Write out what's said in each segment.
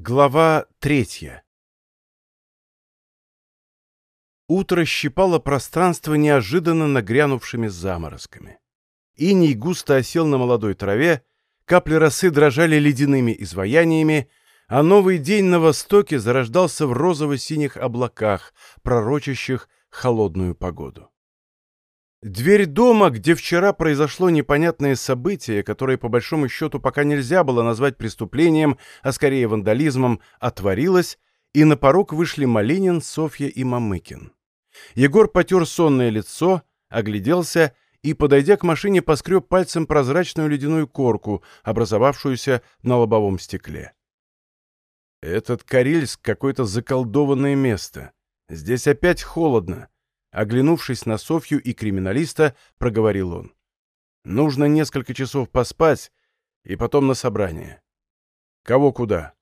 Глава третья Утро щипало пространство неожиданно нагрянувшими заморозками. Иней густо осел на молодой траве, капли росы дрожали ледяными изваяниями, а новый день на востоке зарождался в розово-синих облаках, пророчащих холодную погоду. Дверь дома, где вчера произошло непонятное событие, которое по большому счету пока нельзя было назвать преступлением, а скорее вандализмом, отворилась, и на порог вышли Малинин, Софья и Мамыкин. Егор потер сонное лицо, огляделся и, подойдя к машине, поскреб пальцем прозрачную ледяную корку, образовавшуюся на лобовом стекле. «Этот Карельск — какое-то заколдованное место. Здесь опять холодно», Оглянувшись на Софью и криминалиста, проговорил он. «Нужно несколько часов поспать и потом на собрание». «Кого куда?»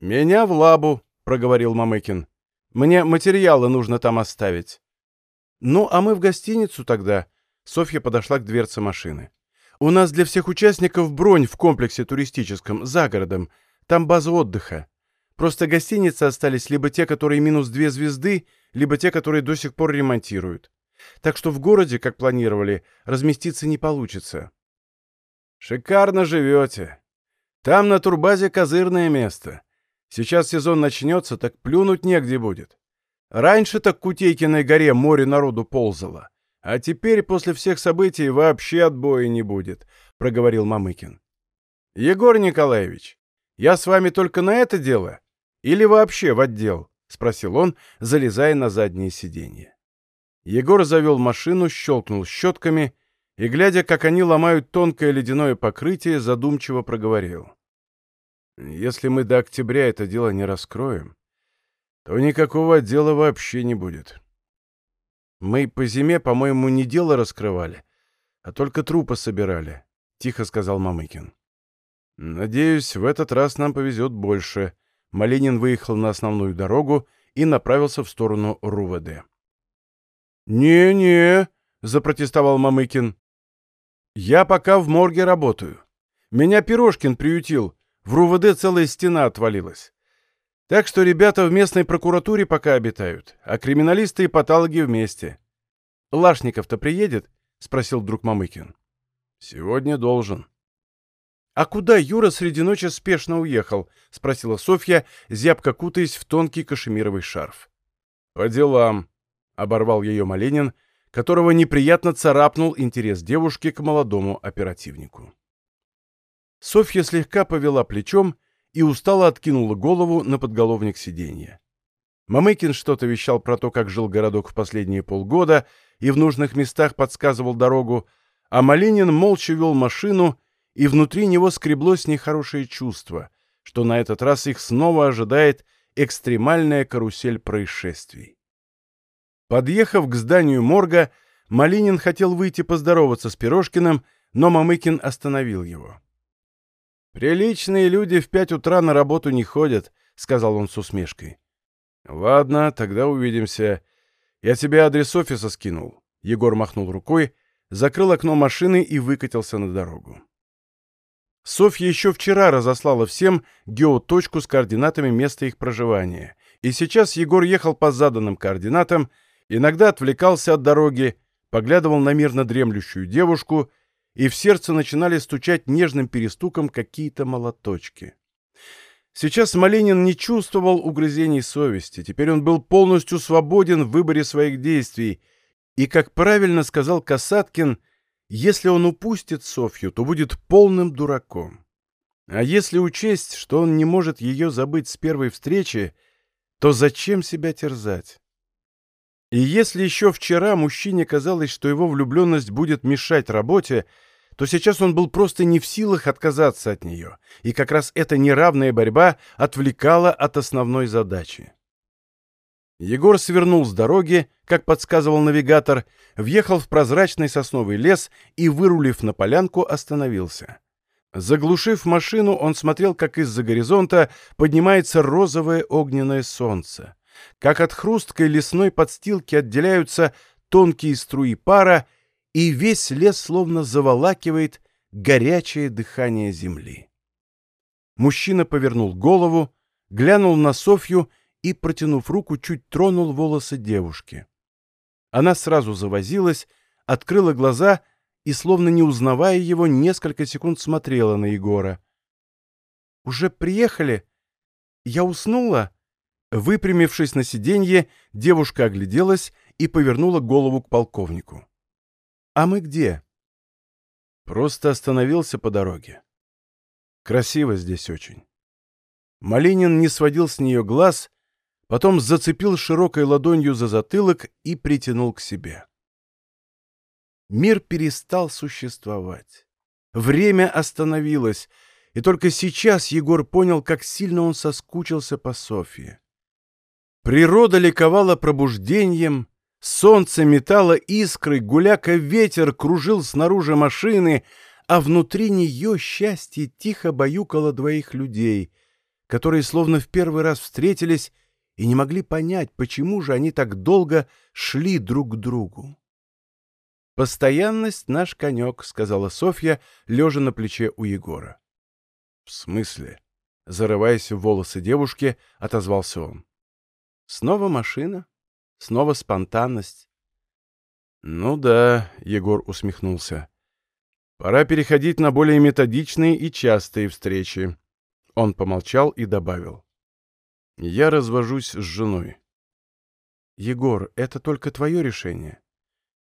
«Меня в лабу», — проговорил Мамыкин. «Мне материалы нужно там оставить». «Ну, а мы в гостиницу тогда», — Софья подошла к дверце машины. «У нас для всех участников бронь в комплексе туристическом, за городом. Там база отдыха. Просто гостиницы остались либо те, которые минус две звезды, либо те, которые до сих пор ремонтируют. Так что в городе, как планировали, разместиться не получится. Шикарно живете. Там на турбазе козырное место. Сейчас сезон начнется, так плюнуть негде будет. Раньше так к Кутейкиной горе море народу ползало. А теперь, после всех событий, вообще отбоя не будет, — проговорил Мамыкин. Егор Николаевич, я с вами только на это дело? Или вообще в отдел? — спросил он, залезая на заднее сиденье. Егор завел машину, щелкнул щетками и, глядя, как они ломают тонкое ледяное покрытие, задумчиво проговорил. «Если мы до октября это дело не раскроем, то никакого отдела вообще не будет. Мы по зиме, по-моему, не дело раскрывали, а только трупы собирали», — тихо сказал Мамыкин. «Надеюсь, в этот раз нам повезет больше», — Малинин выехал на основную дорогу и направился в сторону РУВД. «Не-не», — запротестовал Мамыкин. «Я пока в морге работаю. Меня Пирожкин приютил, в РУВД целая стена отвалилась. Так что ребята в местной прокуратуре пока обитают, а криминалисты и патологи вместе. Лашников-то приедет?» — спросил друг Мамыкин. «Сегодня должен». «А куда Юра среди ночи спешно уехал?» — спросила Софья, зябко кутаясь в тонкий кашемировый шарф. «По делам», — оборвал ее Маленин, которого неприятно царапнул интерес девушки к молодому оперативнику. Софья слегка повела плечом и устало откинула голову на подголовник сиденья. Мамыкин что-то вещал про то, как жил городок в последние полгода и в нужных местах подсказывал дорогу, а Малинин молча вел машину и внутри него скреблось нехорошее чувство, что на этот раз их снова ожидает экстремальная карусель происшествий. Подъехав к зданию морга, Малинин хотел выйти поздороваться с Пирожкиным, но Мамыкин остановил его. «Приличные люди в пять утра на работу не ходят», — сказал он с усмешкой. «Ладно, тогда увидимся. Я тебе адрес офиса скинул». Егор махнул рукой, закрыл окно машины и выкатился на дорогу. Софья еще вчера разослала всем геоточку с координатами места их проживания. И сейчас Егор ехал по заданным координатам, иногда отвлекался от дороги, поглядывал на мирно дремлющую девушку, и в сердце начинали стучать нежным перестуком какие-то молоточки. Сейчас Малинин не чувствовал угрызений совести, теперь он был полностью свободен в выборе своих действий, и, как правильно сказал Касаткин, если он упустит Софью, то будет полным дураком. А если учесть, что он не может ее забыть с первой встречи, то зачем себя терзать? И если еще вчера мужчине казалось, что его влюбленность будет мешать работе, то сейчас он был просто не в силах отказаться от нее, и как раз эта неравная борьба отвлекала от основной задачи. Егор свернул с дороги, как подсказывал навигатор, въехал в прозрачный сосновый лес и, вырулив на полянку, остановился. Заглушив машину, он смотрел, как из-за горизонта поднимается розовое огненное солнце, как от хрусткой лесной подстилки отделяются тонкие струи пара, и весь лес словно заволакивает горячее дыхание земли. Мужчина повернул голову, глянул на Софью и, протянув руку, чуть тронул волосы девушки. Она сразу завозилась, открыла глаза и, словно не узнавая его, несколько секунд смотрела на Егора. «Уже приехали? Я уснула?» Выпрямившись на сиденье, девушка огляделась и повернула голову к полковнику. «А мы где?» «Просто остановился по дороге. Красиво здесь очень». Малинин не сводил с нее глаз, потом зацепил широкой ладонью за затылок и притянул к себе. Мир перестал существовать. Время остановилось, и только сейчас Егор понял, как сильно он соскучился по Софье. Природа ликовала пробуждением, солнце метало искры, гуляка ветер кружил снаружи машины, а внутри нее счастье тихо баюкало двоих людей, которые словно в первый раз встретились и не могли понять, почему же они так долго шли друг к другу. «Постоянность — наш конек», — сказала Софья, лежа на плече у Егора. «В смысле?» — зарываясь в волосы девушки, отозвался он. «Снова машина, снова спонтанность». «Ну да», — Егор усмехнулся. «Пора переходить на более методичные и частые встречи». Он помолчал и добавил. «Я развожусь с женой». «Егор, это только твое решение.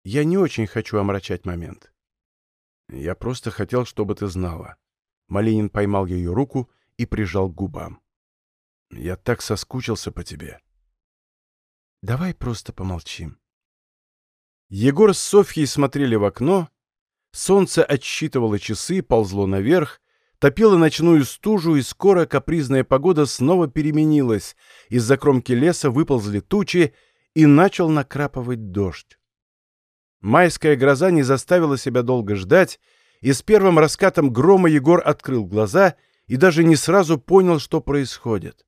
Я не очень хочу омрачать момент». «Я просто хотел, чтобы ты знала». Малинин поймал ее руку и прижал к губам. «Я так соскучился по тебе». «Давай просто помолчим». Егор с Софьей смотрели в окно. Солнце отсчитывало часы, ползло наверх, топила ночную стужу, и скоро капризная погода снова переменилась. Из-за кромки леса выползли тучи, и начал накрапывать дождь. Майская гроза не заставила себя долго ждать, и с первым раскатом грома Егор открыл глаза и даже не сразу понял, что происходит.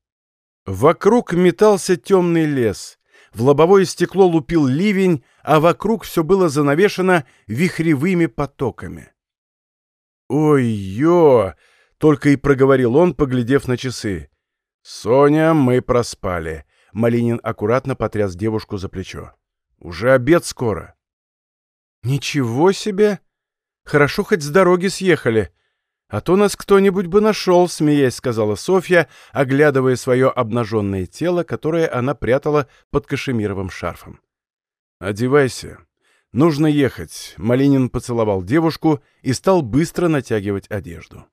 Вокруг метался темный лес, в лобовое стекло лупил ливень, а вокруг все было занавешено вихревыми потоками. «Ой-ё!» — только и проговорил он, поглядев на часы. «Соня, мы проспали». Малинин аккуратно потряс девушку за плечо. «Уже обед скоро». «Ничего себе! Хорошо, хоть с дороги съехали. А то нас кто-нибудь бы нашел», — смеясь сказала Софья, оглядывая свое обнаженное тело, которое она прятала под кашемировым шарфом. «Одевайся. «Нужно ехать», — Малинин поцеловал девушку и стал быстро натягивать одежду.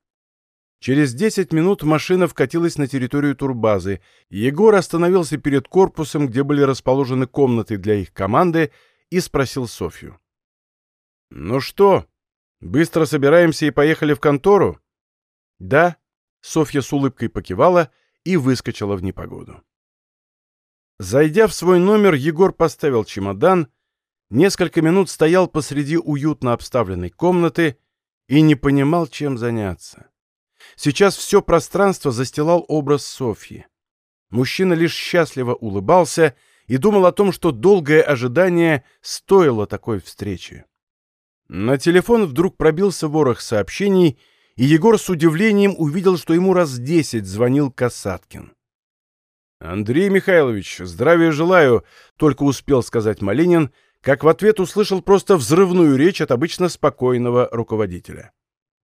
Через десять минут машина вкатилась на территорию турбазы. Егор остановился перед корпусом, где были расположены комнаты для их команды, и спросил Софью. «Ну что, быстро собираемся и поехали в контору?» «Да», — Софья с улыбкой покивала и выскочила в непогоду. Зайдя в свой номер, Егор поставил чемодан — несколько минут стоял посреди уютно обставленной комнаты и не понимал, чем заняться. Сейчас все пространство застилал образ Софьи. Мужчина лишь счастливо улыбался и думал о том, что долгое ожидание стоило такой встречи. На телефон вдруг пробился ворох сообщений, и Егор с удивлением увидел, что ему раз десять звонил Касаткин. «Андрей Михайлович, здравия желаю», — только успел сказать Малинин, как в ответ услышал просто взрывную речь от обычно спокойного руководителя.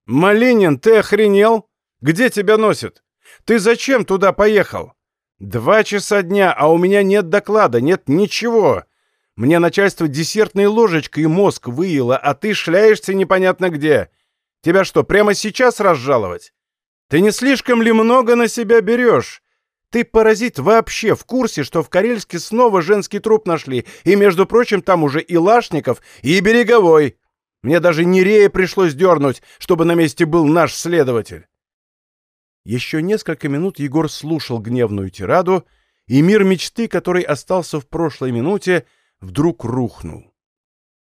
«Малинин, ты охренел? Где тебя носит? Ты зачем туда поехал? Два часа дня, а у меня нет доклада, нет ничего. Мне начальство десертной ложечкой мозг выело, а ты шляешься непонятно где. Тебя что, прямо сейчас разжаловать? Ты не слишком ли много на себя берешь? Ты, паразит, вообще в курсе, что в Карельске снова женский труп нашли, и, между прочим, там уже и Лашников, и Береговой. Мне даже Нерея пришлось дернуть, чтобы на месте был наш следователь. Еще несколько минут Егор слушал гневную тираду, и мир мечты, который остался в прошлой минуте, вдруг рухнул.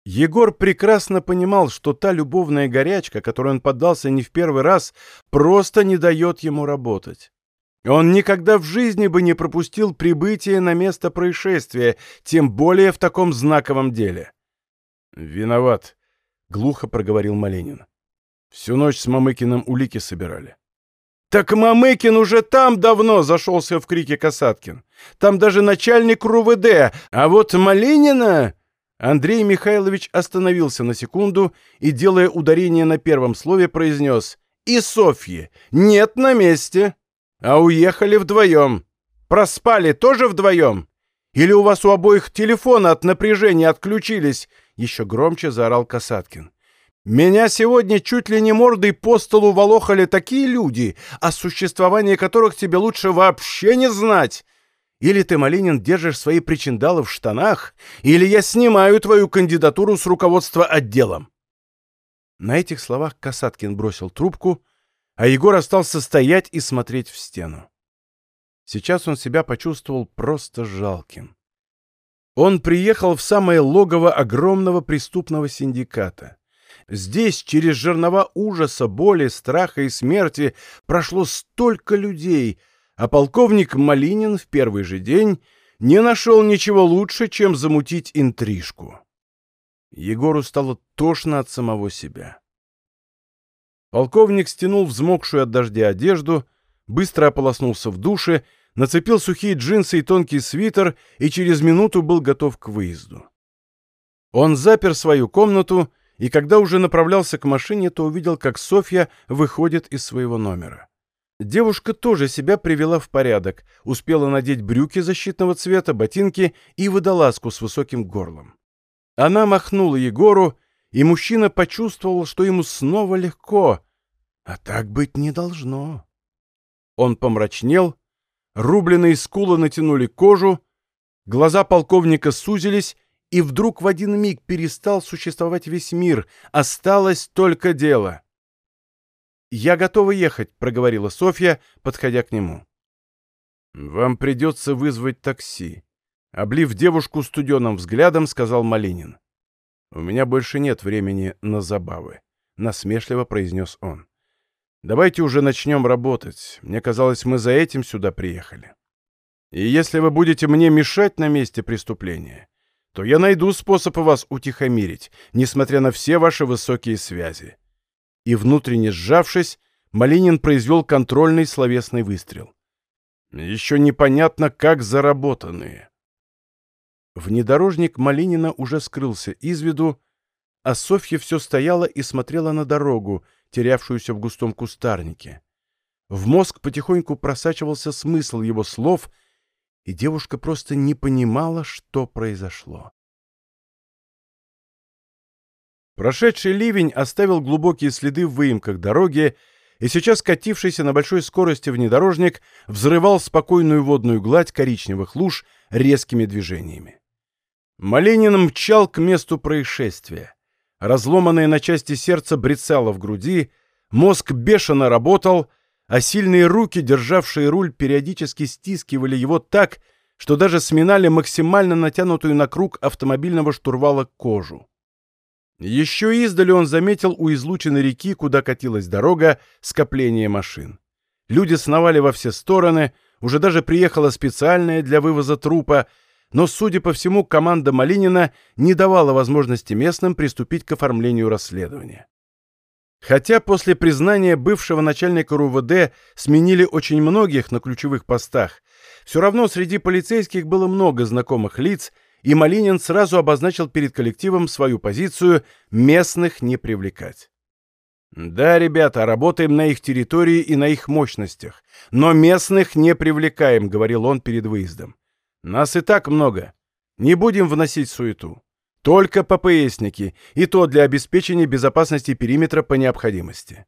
Егор прекрасно понимал, что та любовная горячка, которой он поддался не в первый раз, просто не дает ему работать. Он никогда в жизни бы не пропустил прибытие на место происшествия, тем более в таком знаковом деле. «Виноват», — глухо проговорил Маленин. «Всю ночь с Мамыкиным улики собирали. «Так Мамыкин уже там давно!» — зашелся в крике Касаткин. «Там даже начальник РУВД, а вот Малинина...» Андрей Михайлович остановился на секунду и, делая ударение на первом слове, произнес «И Софьи! Нет на месте! А уехали вдвоем! Проспали тоже вдвоем? Или у вас у обоих телефоны от напряжения отключились?» Еще громче заорал Касаткин. Меня сегодня чуть ли не мордой по столу волохали такие люди, о существовании которых тебе лучше вообще не знать. Или ты, Малинин, держишь свои причиндалы в штанах, или я снимаю твою кандидатуру с руководства отделом. На этих словах Касаткин бросил трубку, а Егор остался стоять и смотреть в стену. Сейчас он себя почувствовал просто жалким. Он приехал в самое логово огромного преступного синдиката. Здесь, через жернова ужаса, боли, страха и смерти, прошло столько людей, а полковник Малинин в первый же день не нашел ничего лучше, чем замутить интрижку. Егору стало тошно от самого себя. Полковник стянул взмокшую от дождя одежду, быстро ополоснулся в душе, нацепил сухие джинсы и тонкий свитер и через минуту был готов к выезду. Он запер свою комнату и когда уже направлялся к машине, то увидел, как Софья выходит из своего номера. Девушка тоже себя привела в порядок, успела надеть брюки защитного цвета, ботинки и водолазку с высоким горлом. Она махнула Егору, и мужчина почувствовал, что ему снова легко, а так быть не должно. Он помрачнел, рубленые скулы натянули кожу, глаза полковника сузились, и вдруг в один миг перестал существовать весь мир, осталось только дело. «Я готова ехать», — проговорила Софья, подходя к нему. «Вам придется вызвать такси», — облив девушку студеным взглядом, сказал Малинин. «У меня больше нет времени на забавы», — насмешливо произнес он. «Давайте уже начнем работать. Мне казалось, мы за этим сюда приехали. И если вы будете мне мешать на месте преступления, то я найду способ вас утихомирить, несмотря на все ваши высокие связи». И внутренне сжавшись, Малинин произвел контрольный словесный выстрел. «Еще непонятно, как заработанные». Внедорожник Малинина уже скрылся из виду, а Софья все стояла и смотрела на дорогу, терявшуюся в густом кустарнике. В мозг потихоньку просачивался смысл его слов — и девушка просто не понимала, что произошло. Прошедший ливень оставил глубокие следы в выемках дороги, и сейчас катившийся на большой скорости внедорожник взрывал спокойную водную гладь коричневых луж резкими движениями. Маленин мчал к месту происшествия. Разломанное на части сердце брецало в груди, мозг бешено работал — а сильные руки, державшие руль, периодически стискивали его так, что даже сминали максимально натянутую на круг автомобильного штурвала кожу. Еще издали он заметил у излученной реки, куда катилась дорога, скопление машин. Люди сновали во все стороны, уже даже приехала специальная для вывоза трупа, но, судя по всему, команда Малинина не давала возможности местным приступить к оформлению расследования. Хотя после признания бывшего начальника РУВД сменили очень многих на ключевых постах, все равно среди полицейских было много знакомых лиц, и Малинин сразу обозначил перед коллективом свою позицию «местных не привлекать». «Да, ребята, работаем на их территории и на их мощностях, но местных не привлекаем», — говорил он перед выездом. «Нас и так много. Не будем вносить суету. Только ППСники, и то для обеспечения безопасности периметра по необходимости.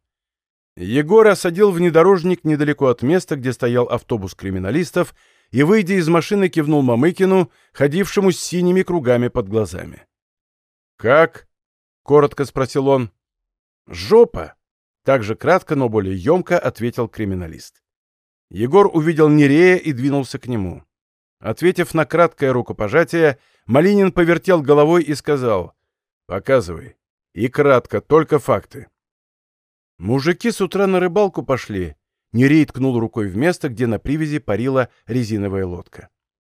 Егор осадил внедорожник недалеко от места, где стоял автобус криминалистов, и, выйдя из машины, кивнул Мамыкину, ходившему с синими кругами под глазами. «Как?» — коротко спросил он. «Жопа!» — также кратко, но более емко ответил криминалист. Егор увидел Нерея и двинулся к нему. Ответив на краткое рукопожатие, Малинин повертел головой и сказал «Показывай. И кратко, только факты». Мужики с утра на рыбалку пошли. Нерей ткнул рукой в место, где на привязи парила резиновая лодка.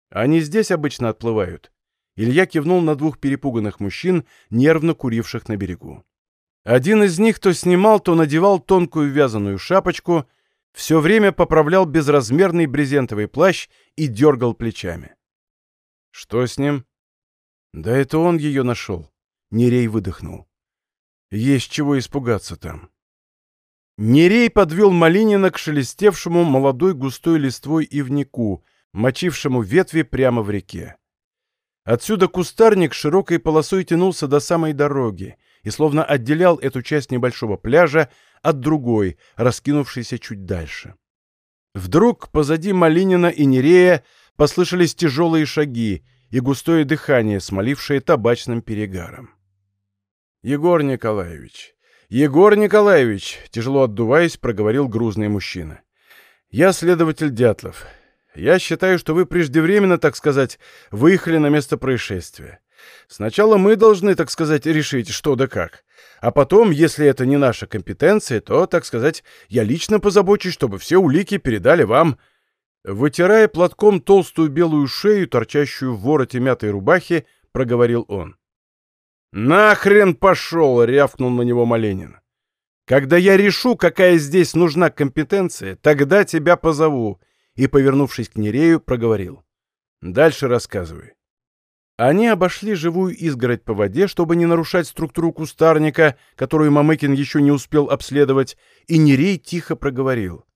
Они здесь обычно отплывают. Илья кивнул на двух перепуганных мужчин, нервно куривших на берегу. Один из них то снимал, то надевал тонкую вязаную шапочку, все время поправлял безразмерный брезентовый плащ и дергал плечами. «Что с ним?» «Да это он ее нашел», — Нерей выдохнул. «Есть чего испугаться там». Нерей подвел Малинина к шелестевшему молодой густой листвой ивнику, мочившему ветви прямо в реке. Отсюда кустарник широкой полосой тянулся до самой дороги и словно отделял эту часть небольшого пляжа от другой, раскинувшейся чуть дальше. Вдруг позади Малинина и Нерея послышались тяжелые шаги и густое дыхание, смолившее табачным перегаром. «Егор Николаевич, Егор Николаевич!» — тяжело отдуваясь, проговорил грузный мужчина. «Я следователь Дятлов. Я считаю, что вы преждевременно, так сказать, выехали на место происшествия. Сначала мы должны, так сказать, решить, что да как. А потом, если это не наша компетенция, то, так сказать, я лично позабочусь, чтобы все улики передали вам. Вытирая платком толстую белую шею, торчащую в вороте мятой рубахи, проговорил он. «Нахрен пошел!» — рявкнул на него Маленин. «Когда я решу, какая здесь нужна компетенция, тогда тебя позову», и, повернувшись к Нерею, проговорил. «Дальше рассказывай». Они обошли живую изгородь по воде, чтобы не нарушать структуру кустарника, которую Мамыкин еще не успел обследовать, и Нерей тихо проговорил.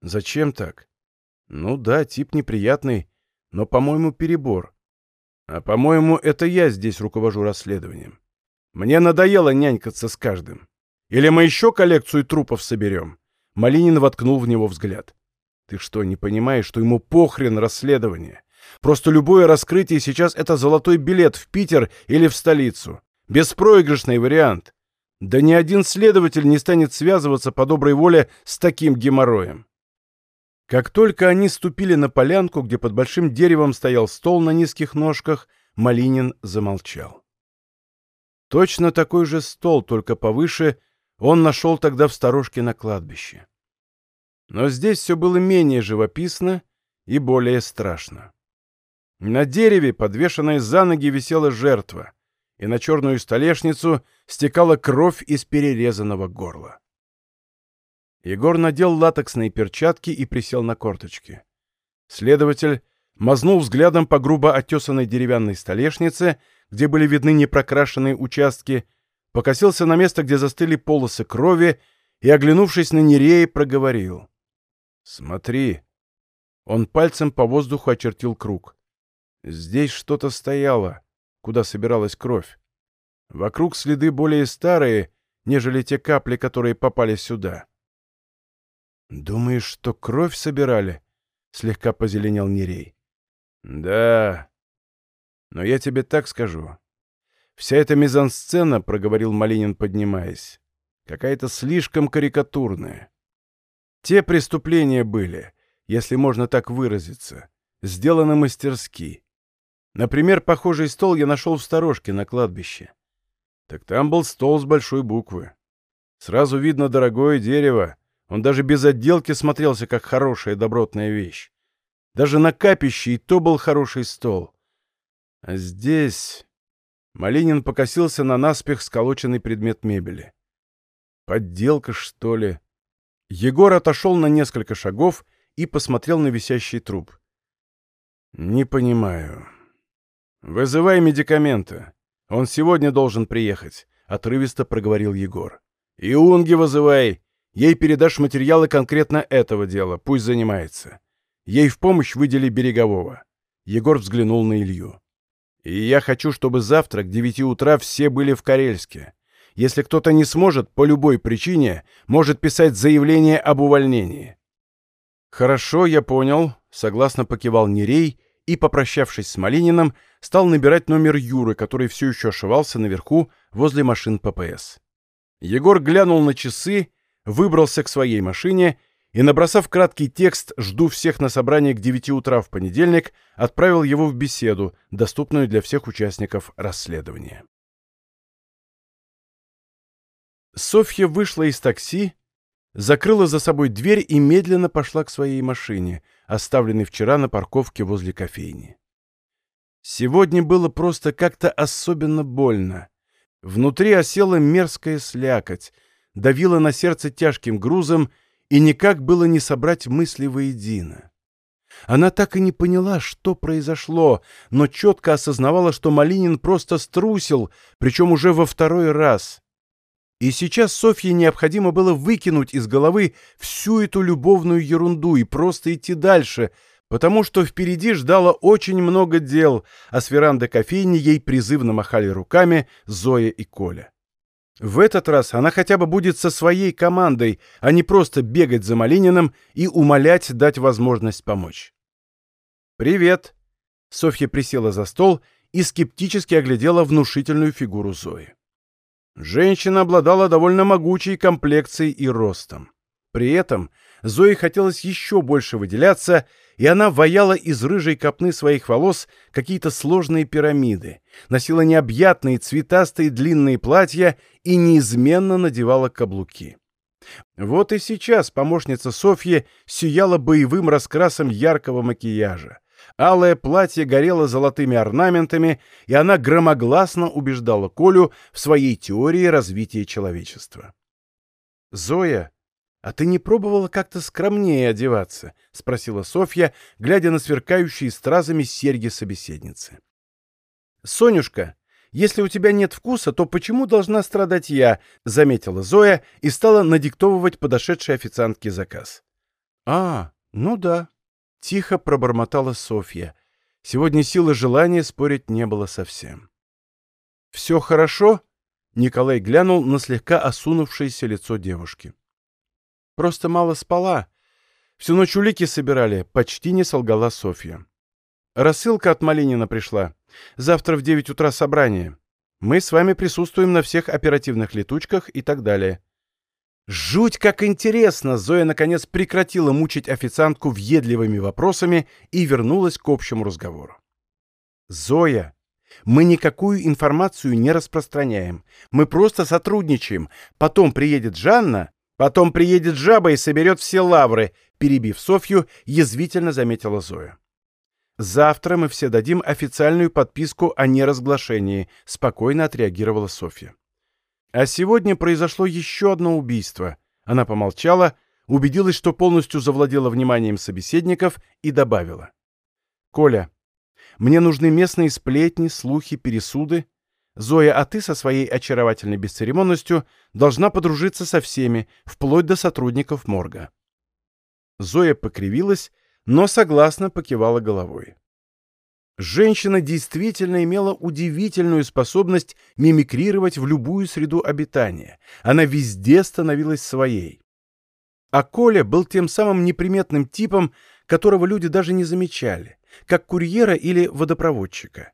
«Зачем так?» «Ну да, тип неприятный, но, по-моему, перебор. А, по-моему, это я здесь руковожу расследованием. Мне надоело нянькаться с каждым. Или мы еще коллекцию трупов соберем?» Малинин воткнул в него взгляд. «Ты что, не понимаешь, что ему похрен расследование?» Просто любое раскрытие сейчас — это золотой билет в Питер или в столицу. Беспроигрышный вариант. Да ни один следователь не станет связываться по доброй воле с таким геморроем. Как только они ступили на полянку, где под большим деревом стоял стол на низких ножках, Малинин замолчал. Точно такой же стол, только повыше, он нашел тогда в сторожке на кладбище. Но здесь все было менее живописно и более страшно. На дереве, подвешенной за ноги, висела жертва, и на черную столешницу стекала кровь из перерезанного горла. Егор надел латексные перчатки и присел на корточки. Следователь мазнул взглядом по грубо оттесанной деревянной столешнице, где были видны непрокрашенные участки, покосился на место, где застыли полосы крови, и, оглянувшись на Нерея, проговорил. «Смотри». Он пальцем по воздуху очертил круг. Здесь что-то стояло, куда собиралась кровь. Вокруг следы более старые, нежели те капли, которые попали сюда. «Думаешь, что кровь собирали?» — слегка позеленел Нерей. «Да. Но я тебе так скажу. Вся эта мизансцена, — проговорил Малинин, поднимаясь, — какая-то слишком карикатурная. Те преступления были, если можно так выразиться, сделаны мастерски. Например, похожий стол я нашел в сторожке на кладбище. Так там был стол с большой буквы. Сразу видно дорогое дерево. Он даже без отделки смотрелся, как хорошая добротная вещь. Даже на капище и то был хороший стол. А здесь... Малинин покосился на наспех сколоченный предмет мебели. Подделка, что ли? Егор отошел на несколько шагов и посмотрел на висящий труп. «Не понимаю. «Вызывай медикамента. Он сегодня должен приехать», — отрывисто проговорил Егор. «И Унги вызывай. Ей передашь материалы конкретно этого дела. Пусть занимается. Ей в помощь выдели Берегового». Егор взглянул на Илью. «И я хочу, чтобы завтра к девяти утра все были в Карельске. Если кто-то не сможет, по любой причине, может писать заявление об увольнении». «Хорошо, я понял», — согласно покивал Нерей и, попрощавшись с Малининым, стал набирать номер Юры, который все еще ошивался наверху возле машин ППС. Егор глянул на часы, выбрался к своей машине и, набросав краткий текст «Жду всех на собрании к 9 утра в понедельник», отправил его в беседу, доступную для всех участников расследования. Софья вышла из такси, закрыла за собой дверь и медленно пошла к своей машине, оставленной вчера на парковке возле кофейни. Сегодня было просто как-то особенно больно. Внутри осела мерзкая слякоть, давила на сердце тяжким грузом и никак было не собрать мысли воедино. Она так и не поняла, что произошло, но четко осознавала, что Малинин просто струсил, причем уже во второй раз. И сейчас Софье необходимо было выкинуть из головы всю эту любовную ерунду и просто идти дальше, потому что впереди ждало очень много дел, а с веранды кофейни ей призывно махали руками Зоя и Коля. В этот раз она хотя бы будет со своей командой, а не просто бегать за Малининым и умолять дать возможность помочь. «Привет!» Софья присела за стол и скептически оглядела внушительную фигуру Зои. Женщина обладала довольно могучей комплекцией и ростом. При этом Зое хотелось еще больше выделяться, и она ваяла из рыжей копны своих волос какие-то сложные пирамиды, носила необъятные цветастые длинные платья и неизменно надевала каблуки. Вот и сейчас помощница Софьи сияла боевым раскрасом яркого макияжа. Алое платье горело золотыми орнаментами, и она громогласно убеждала Колю в своей теории развития человечества. «Зоя, а ты не пробовала как-то скромнее одеваться?» — спросила Софья, глядя на сверкающие стразами серьги собеседницы. «Сонюшка, если у тебя нет вкуса, то почему должна страдать я?» — заметила Зоя и стала надиктовывать подошедшей официантке заказ. «А, ну да», Тихо пробормотала Софья. Сегодня силы желания спорить не было совсем. «Все хорошо?» — Николай глянул на слегка осунувшееся лицо девушки. «Просто мало спала. Всю ночь улики собирали», — почти не солгала Софья. «Рассылка от Малинина пришла. Завтра в девять утра собрание. Мы с вами присутствуем на всех оперативных летучках и так далее. Жуть как интересно! Зоя наконец прекратила мучить официантку въедливыми вопросами и вернулась к общему разговору. Зоя, мы никакую информацию не распространяем. Мы просто сотрудничаем. Потом приедет Жанна, потом приедет жаба и соберет все лавры, перебив Софью, язвительно заметила Зоя. Завтра мы все дадим официальную подписку о неразглашении, спокойно отреагировала Софья. А сегодня произошло еще одно убийство. Она помолчала, убедилась, что полностью завладела вниманием собеседников и добавила. «Коля, мне нужны местные сплетни, слухи, пересуды. Зоя, а ты со своей очаровательной бесцеремонностью должна подружиться со всеми, вплоть до сотрудников морга». Зоя покривилась, но согласно покивала головой. Женщина действительно имела удивительную способность мимикрировать в любую среду обитания. Она везде становилась своей. А Коля был тем самым неприметным типом, которого люди даже не замечали, как курьера или водопроводчика.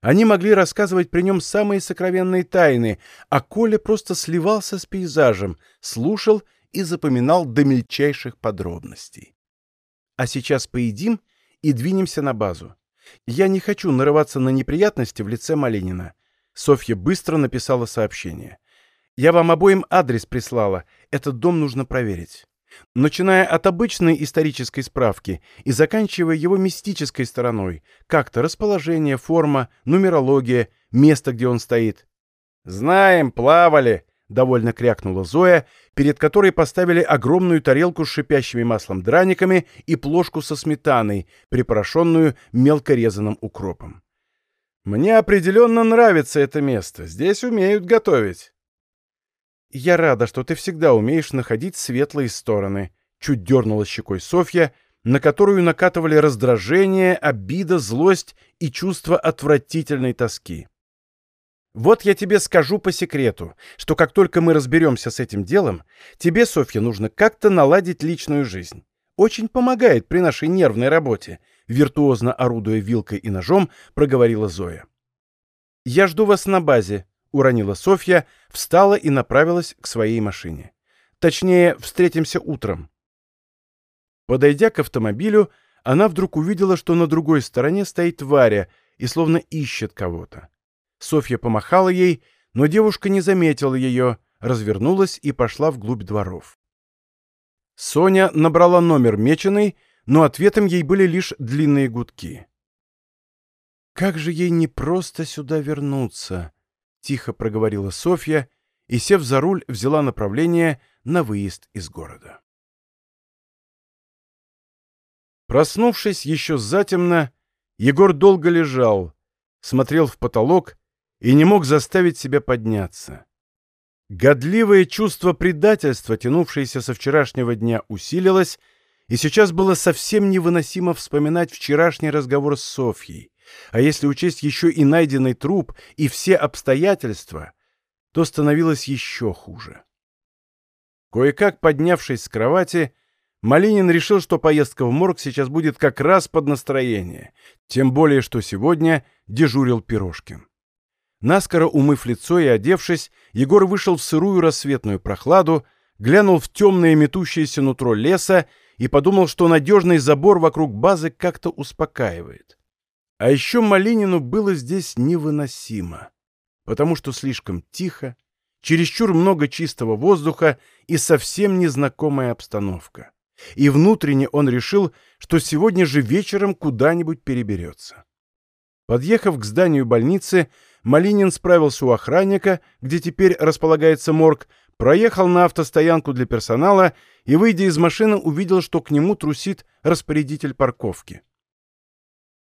Они могли рассказывать при нем самые сокровенные тайны, а Коля просто сливался с пейзажем, слушал и запоминал до мельчайших подробностей. А сейчас поедим и двинемся на базу. Я не хочу нарываться на неприятности в лице Малинина. Софья быстро написала сообщение. Я вам обоим адрес прислала. Этот дом нужно проверить. Начиная от обычной исторической справки и заканчивая его мистической стороной, как-то расположение, форма, нумерология, место, где он стоит. «Знаем, плавали», довольно крякнула Зоя, перед которой поставили огромную тарелку с шипящими маслом драниками и плошку со сметаной, припорошенную мелко резаным укропом. «Мне определенно нравится это место. Здесь умеют готовить». «Я рада, что ты всегда умеешь находить светлые стороны», — чуть дернула щекой Софья, на которую накатывали раздражение, обида, злость и чувство отвратительной тоски. Вот я тебе скажу по секрету, что как только мы разберемся с этим делом, тебе, Софья, нужно как-то наладить личную жизнь. Очень помогает при нашей нервной работе, виртуозно орудуя вилкой и ножом, проговорила Зоя. Я жду вас на базе, уронила Софья, встала и направилась к своей машине. Точнее, встретимся утром. Подойдя к автомобилю, она вдруг увидела, что на другой стороне стоит Варя и словно ищет кого-то. Софья помахала ей, но девушка не заметила ее, развернулась и пошла вглубь дворов. Соня набрала номер меченый, но ответом ей были лишь длинные гудки. «Как же ей не просто сюда вернуться?» — тихо проговорила Софья и, сев за руль, взяла направление на выезд из города. Проснувшись еще затемно, Егор долго лежал, смотрел в потолок и не мог заставить себя подняться. Годливое чувство предательства, тянувшееся со вчерашнего дня, усилилось, и сейчас было совсем невыносимо вспоминать вчерашний разговор с Софьей. А если учесть еще и найденный труп, и все обстоятельства, то становилось еще хуже. Кое-как поднявшись с кровати, Малинин решил, что поездка в морг сейчас будет как раз под настроение, тем более, что сегодня дежурил Пирожкин. Наскоро умыв лицо и одевшись, Егор вышел в сырую рассветную прохладу, глянул в темное метущееся нутро леса и подумал, что надежный забор вокруг базы как-то успокаивает. А еще Малинину было здесь невыносимо, потому что слишком тихо, чересчур много чистого воздуха и совсем незнакомая обстановка. И внутренне он решил, что сегодня же вечером куда-нибудь переберется. Подъехав к зданию больницы, Малинин справился у охранника, где теперь располагается морг, проехал на автостоянку для персонала и, выйдя из машины, увидел, что к нему трусит распорядитель парковки.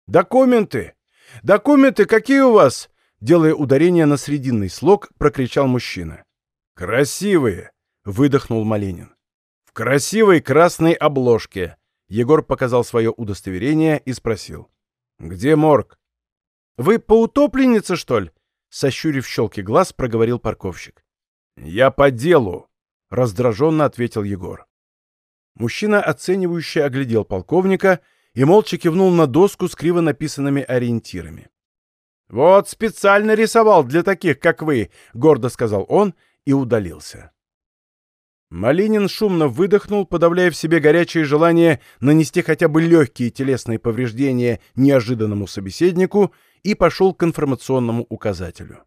«Документы! Документы какие у вас?» Делая ударение на срединный слог, прокричал мужчина. «Красивые!» — выдохнул Малинин. «В красивой красной обложке!» Егор показал свое удостоверение и спросил. «Где морг?» «Вы по утопленнице, что ли?» Сощурив щелки глаз, проговорил парковщик. «Я по делу!» — раздраженно ответил Егор. Мужчина, оценивающе оглядел полковника и молча кивнул на доску с криво написанными ориентирами. «Вот специально рисовал для таких, как вы», — гордо сказал он и удалился. Малинин шумно выдохнул, подавляя в себе горячее желание нанести хотя бы легкие телесные повреждения неожиданному собеседнику и пошел к информационному указателю.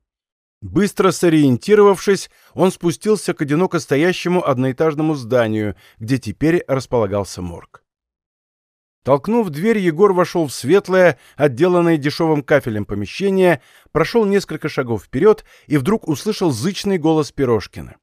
Быстро сориентировавшись, он спустился к одиноко стоящему одноэтажному зданию, где теперь располагался морг. Толкнув дверь, Егор вошел в светлое, отделанное дешевым кафелем помещение, прошел несколько шагов вперед и вдруг услышал зычный голос Пирожкина.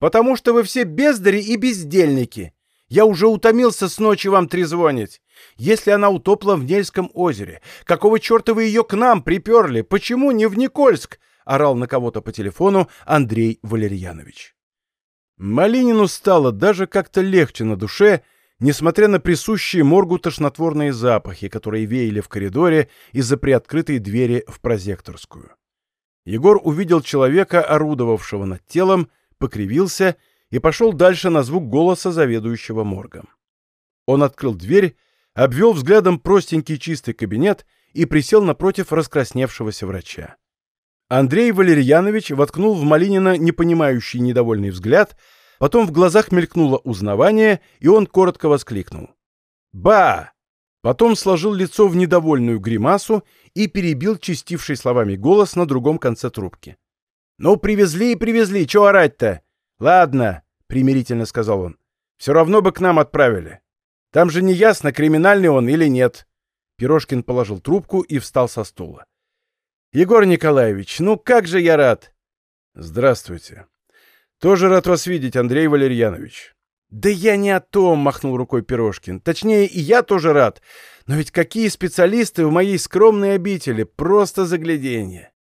«Потому что вы все бездари и бездельники. Я уже утомился с ночи вам трезвонить. Если она утопла в Нельском озере, какого черта вы ее к нам приперли? Почему не в Никольск?» — орал на кого-то по телефону Андрей Валерьянович. Малинину стало даже как-то легче на душе, несмотря на присущие моргу тошнотворные запахи, которые веяли в коридоре из-за приоткрытой двери в прозекторскую. Егор увидел человека, орудовавшего над телом, покривился пошел дальше на звук голоса заведующего моргом. Он открыл дверь, обвел взглядом простенький чистый кабинет и присел напротив раскрасневшегося врача. Андрей Валерьянович воткнул в Малинина непонимающий недовольный взгляд, потом в глазах мелькнуло узнавание, и он коротко воскликнул. «Ба!» Потом сложил лицо в недовольную гримасу и перебил чистивший словами голос на другом конце трубки. «Ну, привезли и привезли, чего орать-то? Ладно», — примирительно сказал он, — «все равно бы к нам отправили. Там же не ясно, криминальный он или нет». Пирожкин положил трубку и встал со стула. Егор Николаевич, ну как же я рад!» «Здравствуйте. Тоже рад вас видеть, Андрей Валерьянович». «Да я не о том», — махнул рукой Пирожкин. «Точнее, и я тоже рад. Но ведь какие специалисты в моей скромной обители, просто загляденье.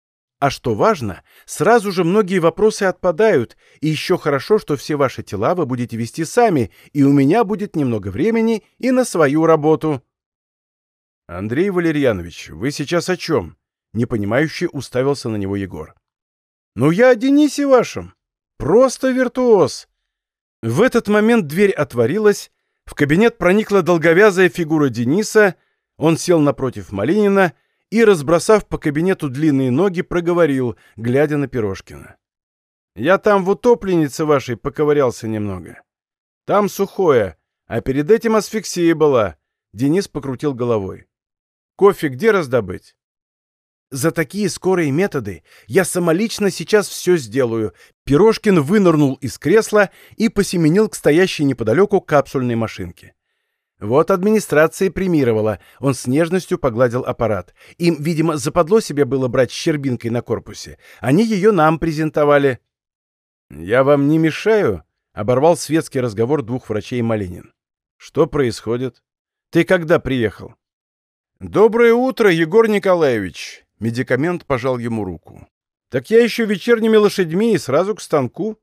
А что важно, сразу же многие вопросы отпадают, и еще хорошо, что все ваши тела вы будете вести сами, и у меня будет немного времени и на свою работу». «Андрей Валерьянович, вы сейчас о чем?» Непонимающе уставился на него Егор. «Ну я о Денисе вашем. Просто виртуоз!» В этот момент дверь отворилась, в кабинет проникла долговязая фигура Дениса, он сел напротив Малинина и, разбросав по кабинету длинные ноги, проговорил, глядя на Пирожкина. «Я там в утопленнице вашей поковырялся немного. Там сухое, а перед этим асфиксия была». Денис покрутил головой. «Кофе где раздобыть?» За такие скорые методы я самолично сейчас все сделаю. Пирожкин вынырнул из кресла и посеменил к стоящей неподалеку капсульной машинке. Вот администрация премировала. Он с нежностью погладил аппарат. Им, видимо, западло себе было брать щербинкой на корпусе. Они ее нам презентовали. «Я вам не мешаю?» — оборвал светский разговор двух врачей Малинин. «Что происходит? Ты когда приехал?» «Доброе утро, Егор Николаевич!» Медикамент пожал ему руку. «Так я еще вечерними лошадьми и сразу к станку.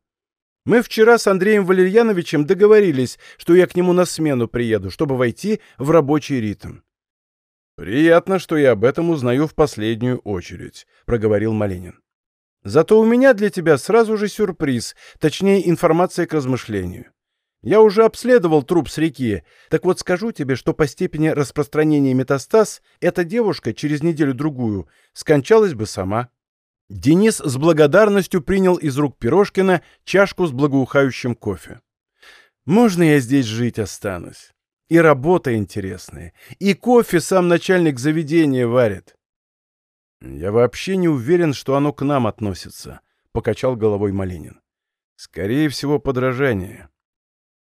Мы вчера с Андреем Валерьяновичем договорились, что я к нему на смену приеду, чтобы войти в рабочий ритм». «Приятно, что я об этом узнаю в последнюю очередь», — проговорил Малинин. «Зато у меня для тебя сразу же сюрприз, точнее информация к размышлению. Я уже обследовал труп с реки. Так вот скажу тебе, что по степени распространения метастаз эта девушка через неделю-другую скончалась бы сама. Денис с благодарностью принял из рук Пирожкина чашку с благоухающим кофе. «Можно я здесь жить останусь? И работа интересная, и кофе сам начальник заведения варит». «Я вообще не уверен, что оно к нам относится», — покачал головой Малинин. «Скорее всего, подражание».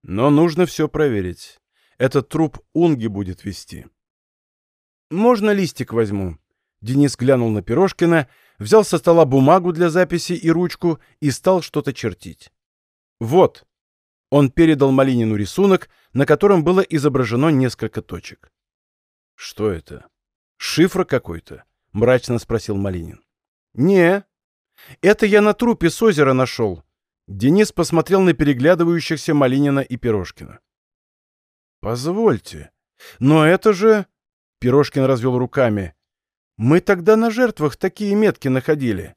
Но нужно все проверить. Этот труп Унги будет вести. «Можно листик возьму?» Денис глянул на Пирожкина, взял со стола бумагу для записи и ручку и стал что-то чертить. «Вот!» Он передал Малинину рисунок, на котором было изображено несколько точек. «Что это? Шифр какой-то?» — мрачно спросил Малинин. «Не, это я на трупе с озера нашел. Денис посмотрел на переглядывающихся Малинина и Пирожкина. «Позвольте, но это же...» — Пирожкин развел руками. «Мы тогда на жертвах такие метки находили».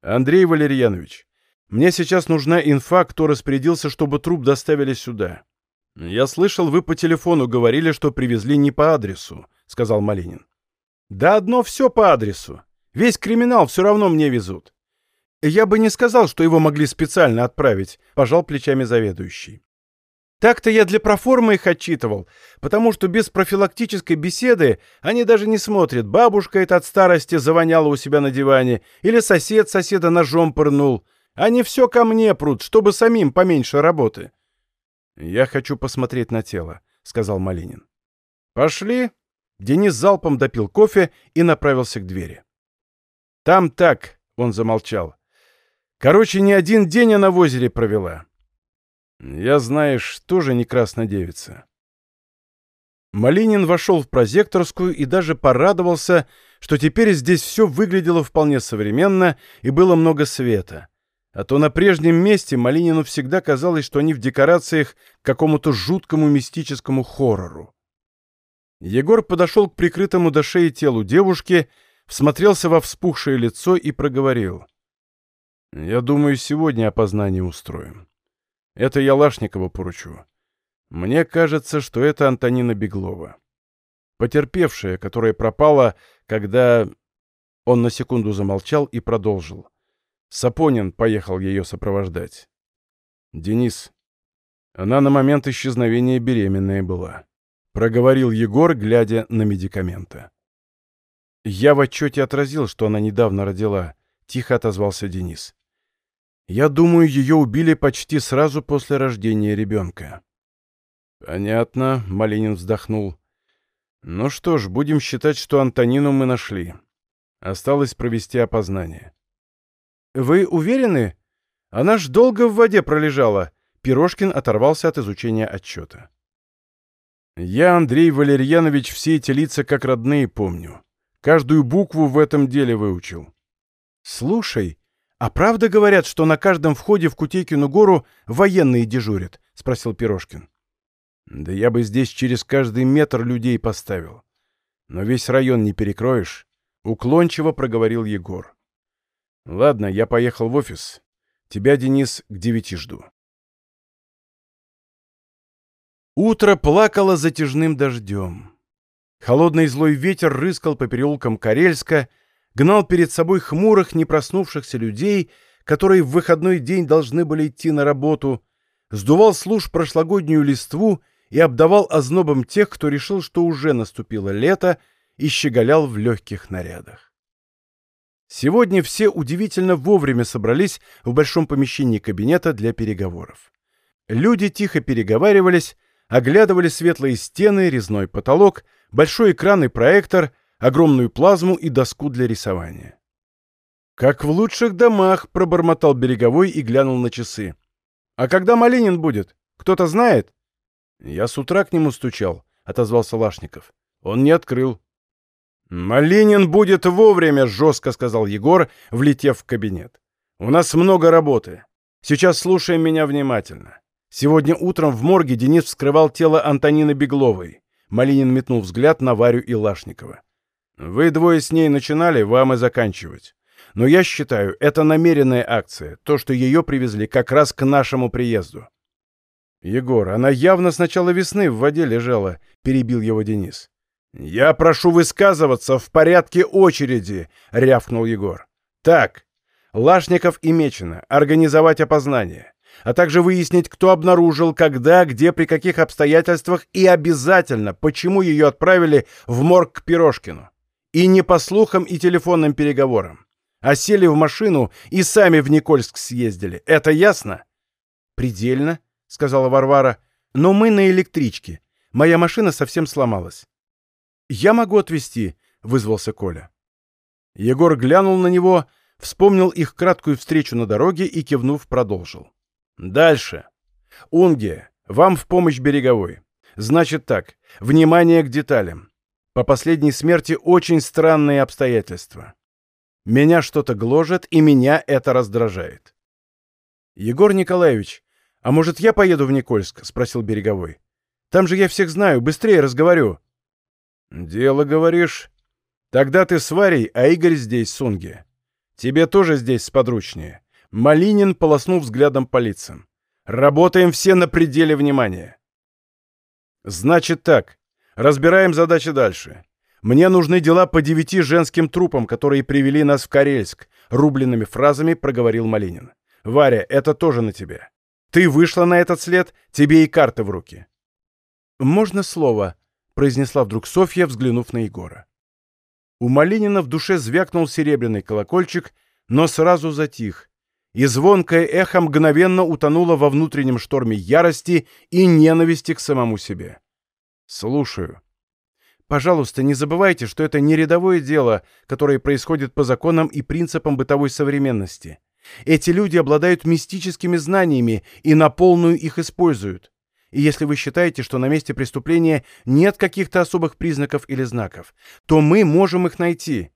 «Андрей Валерьянович, мне сейчас нужна инфа, кто распорядился, чтобы труп доставили сюда. Я слышал, вы по телефону говорили, что привезли не по адресу», — сказал Малинин. «Да одно все по адресу. Весь криминал все равно мне везут. «Я бы не сказал, что его могли специально отправить», — пожал плечами заведующий. «Так-то я для проформы их отчитывал, потому что без профилактической беседы они даже не смотрят, бабушка эта от старости завоняла у себя на диване или сосед соседа ножом пырнул. Они все ко мне прут, чтобы самим поменьше работы». «Я хочу посмотреть на тело», — сказал Малинин. «Пошли». Денис залпом допил кофе и направился к двери. «Там так», — он замолчал. Короче, не один день она в озере провела. Я, знаешь, тоже не красная девица. Малинин вошел в прозекторскую и даже порадовался, что теперь здесь все выглядело вполне современно и было много света. А то на прежнем месте Малинину всегда казалось, что они в декорациях к какому-то жуткому мистическому хоррору. Егор подошел к прикрытому до шеи телу девушки, всмотрелся во вспухшее лицо и проговорил. Я думаю, сегодня опознание устроим. Это я Лашникова поручу. Мне кажется, что это Антонина Беглова. Потерпевшая, которая пропала, когда... Он на секунду замолчал и продолжил. Сапонин поехал ее сопровождать. Денис. Она на момент исчезновения беременная была. Проговорил Егор, глядя на медикаменты. Я в отчете отразил, что она недавно родила. Тихо отозвался Денис. Я думаю, ее убили почти сразу после рождения ребенка. Понятно, Малинин вздохнул. Ну что ж, будем считать, что Антонину мы нашли. Осталось провести опознание. Вы уверены? Она ж долго в воде пролежала. Пирожкин оторвался от изучения отчета. Я, Андрей Валерьянович, все эти лица как родные помню. Каждую букву в этом деле выучил. Слушай, «А правда говорят, что на каждом входе в Кутейкину гору военные дежурят?» — спросил Пирожкин. «Да я бы здесь через каждый метр людей поставил. Но весь район не перекроешь», — уклончиво проговорил Егор. «Ладно, я поехал в офис. Тебя, Денис, к девяти жду». Утро плакало затяжным дождем. Холодный злой ветер рыскал по переулкам Карельска, гнал перед собой хмурых, не проснувшихся людей, которые в выходной день должны были идти на работу, сдувал с луж прошлогоднюю листву и обдавал ознобом тех, кто решил, что уже наступило лето, и щеголял в легких нарядах. Сегодня все удивительно вовремя собрались в большом помещении кабинета для переговоров. Люди тихо переговаривались, оглядывали светлые стены, резной потолок, большой экран и проектор — огромную плазму и доску для рисования. «Как в лучших домах», — пробормотал Береговой и глянул на часы. «А когда Малинин будет? Кто-то знает?» «Я с утра к нему стучал. отозвался Лашников. «Он не открыл». «Малинин будет вовремя», — жестко сказал Егор, влетев в кабинет. «У нас много работы. Сейчас слушай меня внимательно. Сегодня утром в морге Денис вскрывал тело Антонины Бегловой. Малинин метнул взгляд на Варю и Лашникова. «Вы двое с ней начинали, вам и заканчивать. Но я считаю, это намеренная акция, то, что ее привезли как раз к нашему приезду». «Егор, она явно с начала весны в воде лежала», — перебил его Денис. «Я прошу высказываться в порядке очереди», — рявкнул Егор. «Так, Лашников и Мечина, организовать опознание а также выяснить, кто обнаружил, когда, где, при каких обстоятельствах и обязательно, почему ее отправили в морг к Пирожкину. И не по слухам и телефонным переговорам. А сели в машину и сами в Никольск съездили. Это ясно? «Предельно», — сказала Варвара. «Но мы на электричке. Моя машина совсем сломалась». «Я могу отвезти», — вызвался Коля. Егор глянул на него, вспомнил их краткую встречу на дороге и, кивнув, продолжил. Дальше. Унге, вам в помощь береговой. Значит так, внимание к деталям. По последней смерти очень странные обстоятельства. Меня что-то гложет, и меня это раздражает. Егор Николаевич, а может я поеду в Никольск? Спросил береговой. Там же я всех знаю, быстрее разговорю. Дело, говоришь. Тогда ты с Варей, а Игорь здесь, Сунге. Тебе тоже здесь сподручнее. Малинин полоснул взглядом по лицам. «Работаем все на пределе внимания». «Значит так. Разбираем задачи дальше. Мне нужны дела по девяти женским трупам, которые привели нас в Карельск», рубленными фразами проговорил Малинин. «Варя, это тоже на тебе. Ты вышла на этот след, тебе и карты в руки». «Можно слово?» — произнесла вдруг Софья, взглянув на Егора. У Малинина в душе звякнул серебряный колокольчик, но сразу затих, и звонкое эхо мгновенно утонуло во внутреннем шторме ярости и ненависти к самому себе. «Слушаю. Пожалуйста, не забывайте, что это не рядовое дело, которое происходит по законам и принципам бытовой современности. Эти люди обладают мистическими знаниями и на полную их используют. И если вы считаете, что на месте преступления нет каких-то особых признаков или знаков, то мы можем их найти.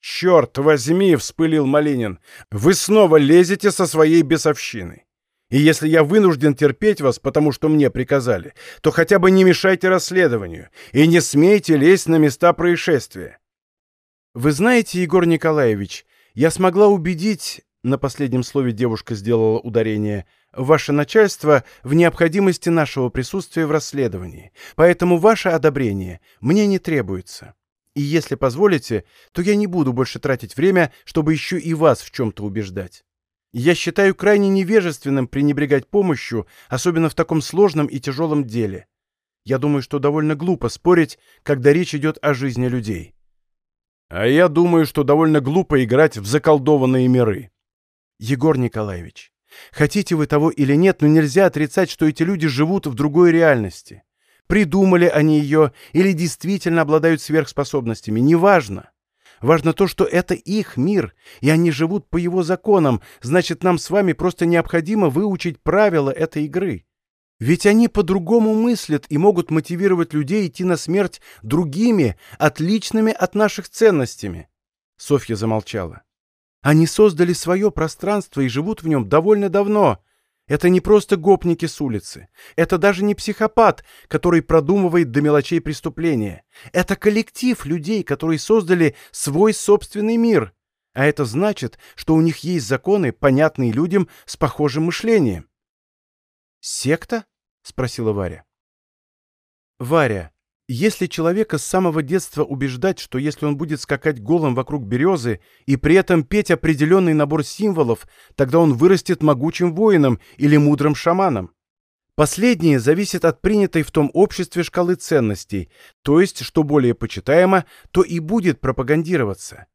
«Черт возьми!» — вспылил Малинин. «Вы снова лезете со своей бесовщиной. И если я вынужден терпеть вас, потому что мне приказали, то хотя бы не мешайте расследованию и не смейте лезть на места происшествия». «Вы знаете, Егор Николаевич, я смогла убедить...» На последнем слове девушка сделала ударение. «Ваше начальство в необходимости нашего присутствия в расследовании, поэтому ваше одобрение мне не требуется». И если позволите, то я не буду больше тратить время, чтобы еще и вас в чем-то убеждать. Я считаю крайне невежественным пренебрегать помощью, особенно в таком сложном и тяжелом деле. Я думаю, что довольно глупо спорить, когда речь идет о жизни людей. А я думаю, что довольно глупо играть в заколдованные миры. Егор Николаевич, хотите вы того или нет, но нельзя отрицать, что эти люди живут в другой реальности. Придумали они ее или действительно обладают сверхспособностями, неважно. Важно то, что это их мир, и они живут по его законам, значит, нам с вами просто необходимо выучить правила этой игры. Ведь они по-другому мыслят и могут мотивировать людей идти на смерть другими, отличными от наших ценностями. Софья замолчала. Они создали свое пространство и живут в нем довольно давно. Это не просто гопники с улицы. Это даже не психопат, который продумывает до мелочей преступления. Это коллектив людей, которые создали свой собственный мир. А это значит, что у них есть законы, понятные людям с похожим мышлением. «Секта?» — спросила Варя. «Варя, если человека с самого детства убеждать, что если он будет скакать голым вокруг березы и при этом петь определенный набор символов, тогда он вырастет могучим воином или мудрым шаманом. Последнее зависит от принятой в том обществе шкалы ценностей, то есть, что более почитаемо, то и будет пропагандироваться.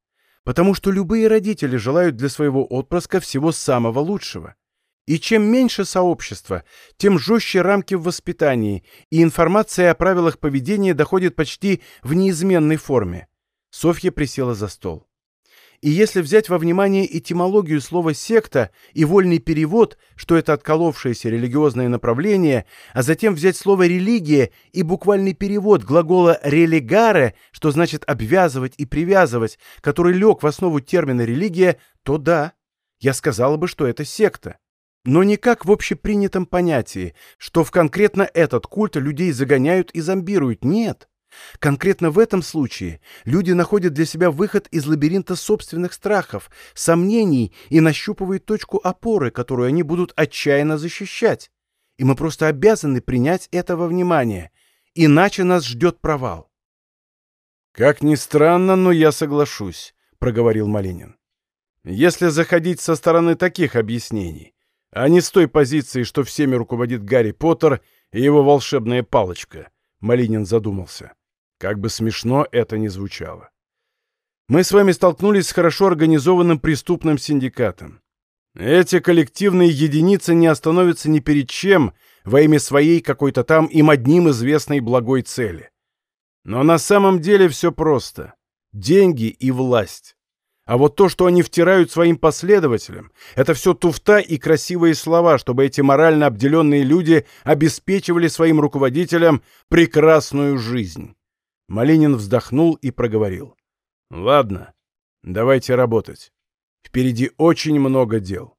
Потому что любые родители желают для своего отпрыска всего самого лучшего. И чем меньше сообщества, тем жестче рамки в воспитании, и информация о правилах поведения доходит почти в неизменной форме. Софья присела за стол. И если взять во внимание этимологию слова «секта» и вольный перевод, что это отколовшееся религиозное направление, а затем взять слово «религия» и буквальный перевод глагола «религаре», что значит «обвязывать» и «привязывать», который лег в основу термина «религия», то да, я сказала бы, что это секта. Но не как в общепринятом понятии, что в конкретно этот культ людей загоняют и зомбируют, нет. Конкретно в этом случае люди находят для себя выход из лабиринта собственных страхов, сомнений и нащупывают точку опоры, которую они будут отчаянно защищать. И мы просто обязаны принять это во внимание, иначе нас ждет провал. «Как ни странно, но я соглашусь», — проговорил Малинин. «Если заходить со стороны таких объяснений, а не с той позиции, что всеми руководит Гарри Поттер и его волшебная палочка», — Малинин задумался. Как бы смешно это ни звучало. Мы с вами столкнулись с хорошо организованным преступным синдикатом. Эти коллективные единицы не остановятся ни перед чем во имя своей какой-то там им одним известной благой цели. Но на самом деле все просто. Деньги и власть. А вот то, что они втирают своим последователям, это все туфта и красивые слова, чтобы эти морально обделенные люди обеспечивали своим руководителям прекрасную жизнь. Малинин вздохнул и проговорил. «Ладно, давайте работать. Впереди очень много дел».